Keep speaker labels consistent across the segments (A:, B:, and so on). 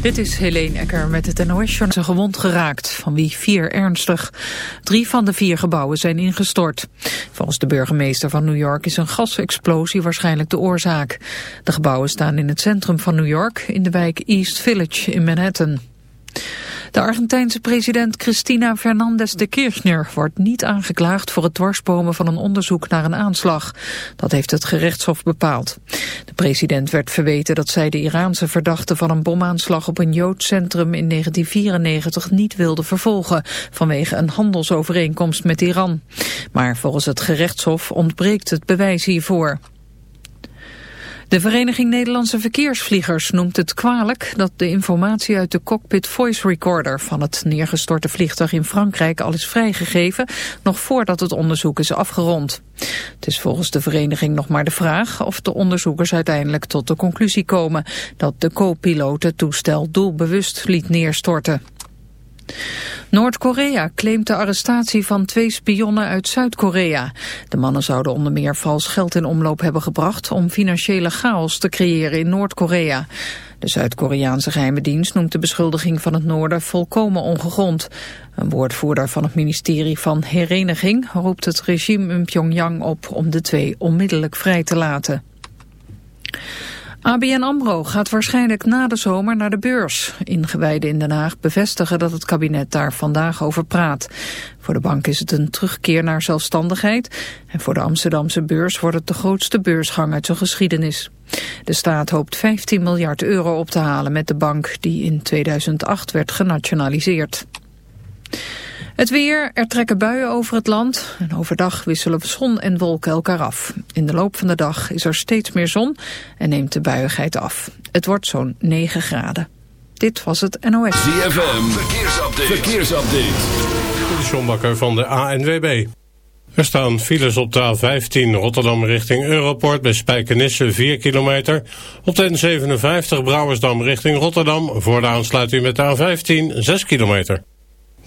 A: Dit is Helene Ecker met het NOS Journal gewond geraakt, van wie vier ernstig. Drie van de vier gebouwen zijn ingestort. Volgens de burgemeester van New York is een gasexplosie waarschijnlijk de oorzaak. De gebouwen staan in het centrum van New York, in de wijk East Village in Manhattan. De Argentijnse president Cristina Fernandez de Kirchner wordt niet aangeklaagd voor het dwarsbomen van een onderzoek naar een aanslag. Dat heeft het gerechtshof bepaald. De president werd verweten dat zij de Iraanse verdachte van een bomaanslag op een Joods centrum in 1994 niet wilde vervolgen vanwege een handelsovereenkomst met Iran. Maar volgens het gerechtshof ontbreekt het bewijs hiervoor. De Vereniging Nederlandse Verkeersvliegers noemt het kwalijk dat de informatie uit de cockpit voice recorder van het neergestorte vliegtuig in Frankrijk al is vrijgegeven, nog voordat het onderzoek is afgerond. Het is volgens de vereniging nog maar de vraag of de onderzoekers uiteindelijk tot de conclusie komen dat de co-piloot het toestel doelbewust liet neerstorten. Noord-Korea claimt de arrestatie van twee spionnen uit Zuid-Korea. De mannen zouden onder meer vals geld in omloop hebben gebracht om financiële chaos te creëren in Noord-Korea. De Zuid-Koreaanse geheime dienst noemt de beschuldiging van het noorden volkomen ongegrond. Een woordvoerder van het ministerie van Hereniging roept het regime in Pyongyang op om de twee onmiddellijk vrij te laten. ABN AMRO gaat waarschijnlijk na de zomer naar de beurs. Ingewijden in Den Haag bevestigen dat het kabinet daar vandaag over praat. Voor de bank is het een terugkeer naar zelfstandigheid. En voor de Amsterdamse beurs wordt het de grootste beursgang uit zijn geschiedenis. De staat hoopt 15 miljard euro op te halen met de bank die in 2008 werd genationaliseerd. Het weer, er trekken buien over het land en overdag wisselen zon en wolken elkaar af. In de loop van de dag is er steeds meer zon en neemt de buiigheid af. Het wordt zo'n 9 graden. Dit was het NOS.
B: ZFM, verkeersupdate. verkeersupdate.
C: De Sjombakker van de ANWB. Er staan files op de A15 Rotterdam richting Europort bij Spijkenisse 4 kilometer. Op de N57 Brouwersdam richting Rotterdam voor de aansluiting met de A15 6 kilometer.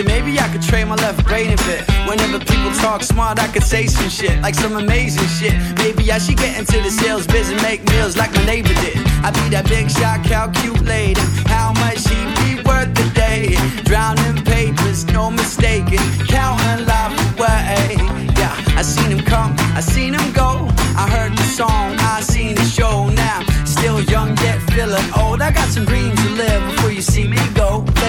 D: so maybe I could trade my left brain a bit. Whenever people talk smart, I could say some shit, like some amazing shit. Maybe I should get into the sales biz and make meals like my neighbor did. I'd be that big shot, calculating how much he be worth a day. Drowning papers, no mistaking, counting life away. Yeah, I seen him come, I seen him go. I heard the song, I seen the show now. Still young yet feeling old. I got some dreams to live before you see me go.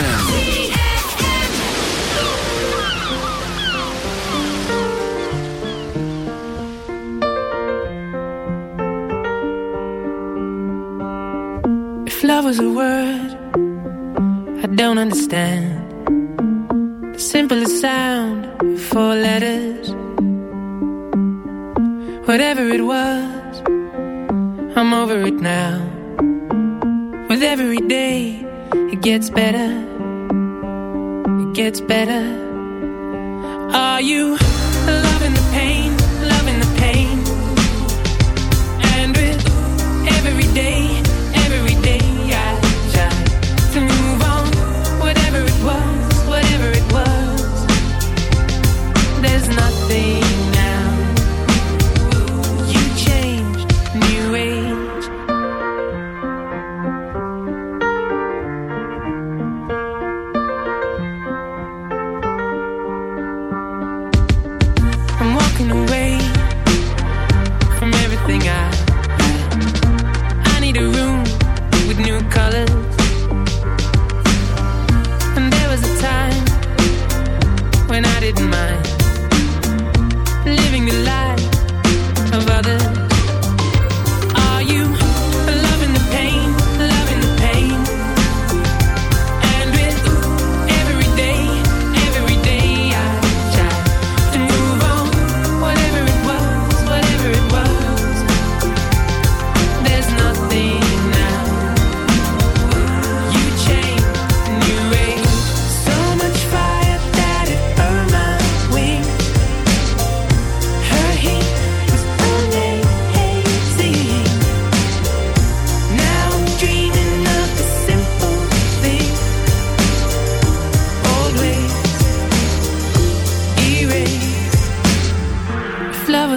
B: ZFM.
E: If love was a word, I don't understand. The simplest sound, four letters. Whatever it was, I'm over it now. With every day, it gets better. Gets better. Are you loving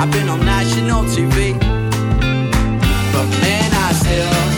D: I've been on national TV, but man, I still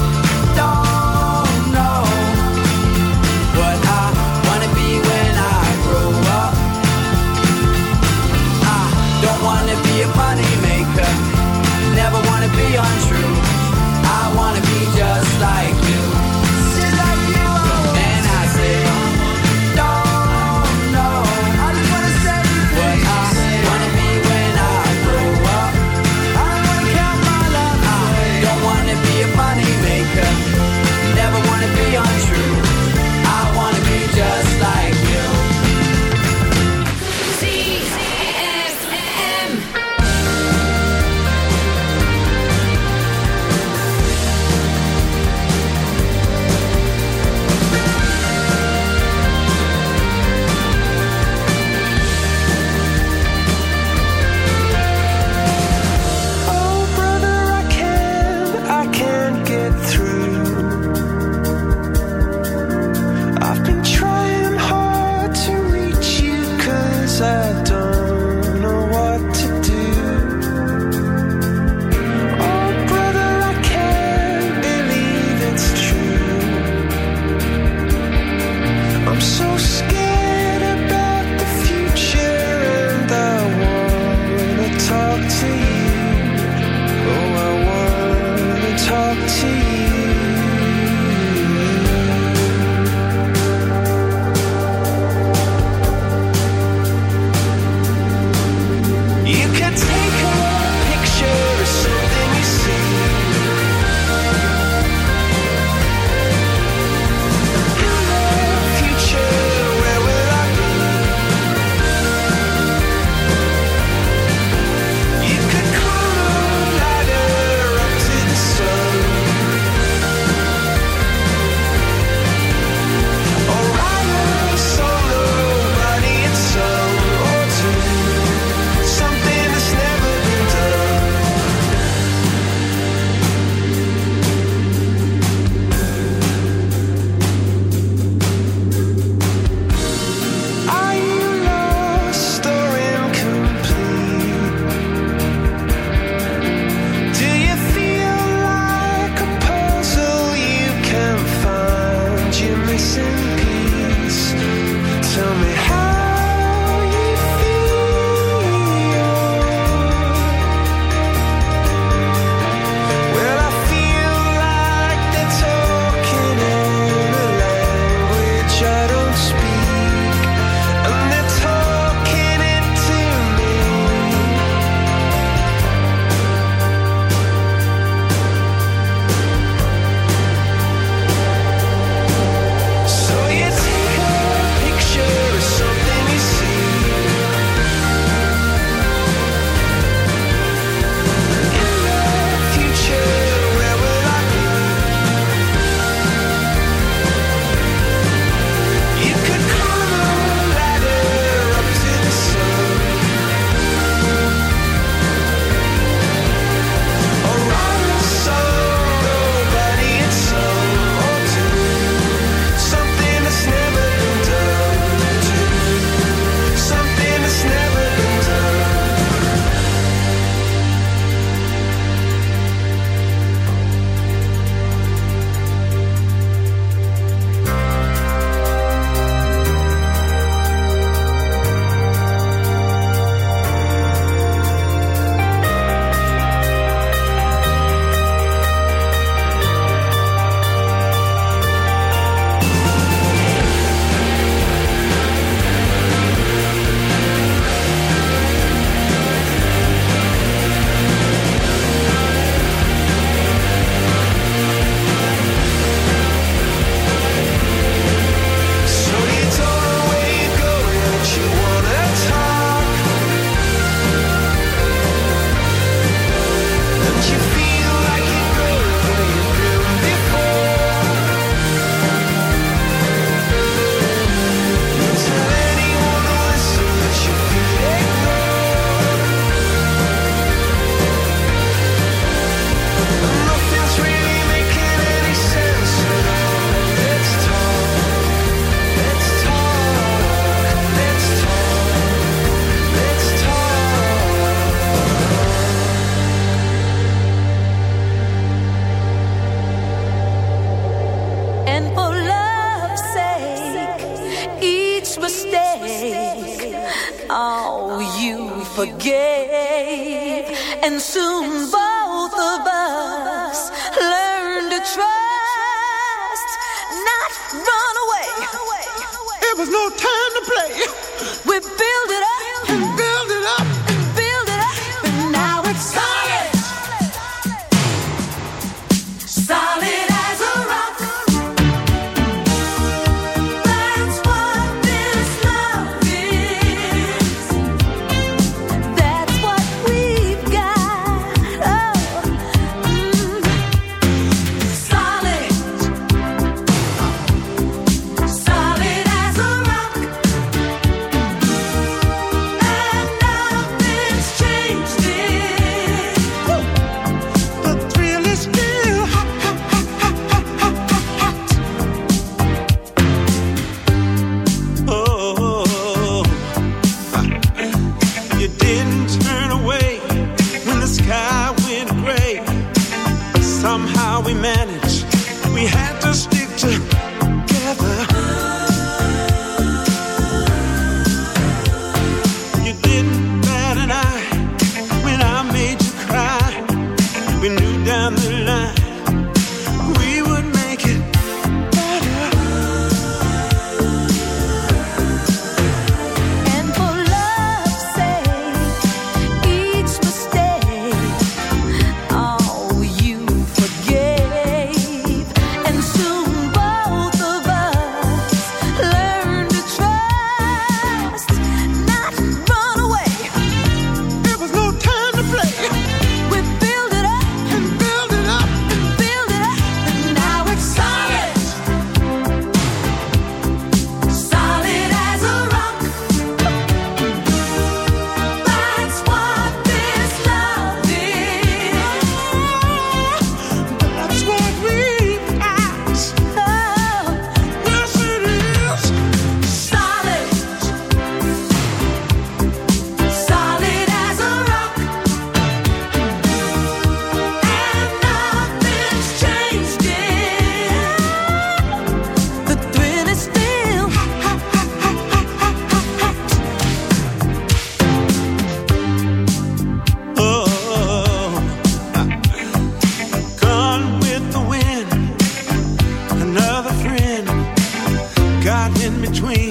F: between.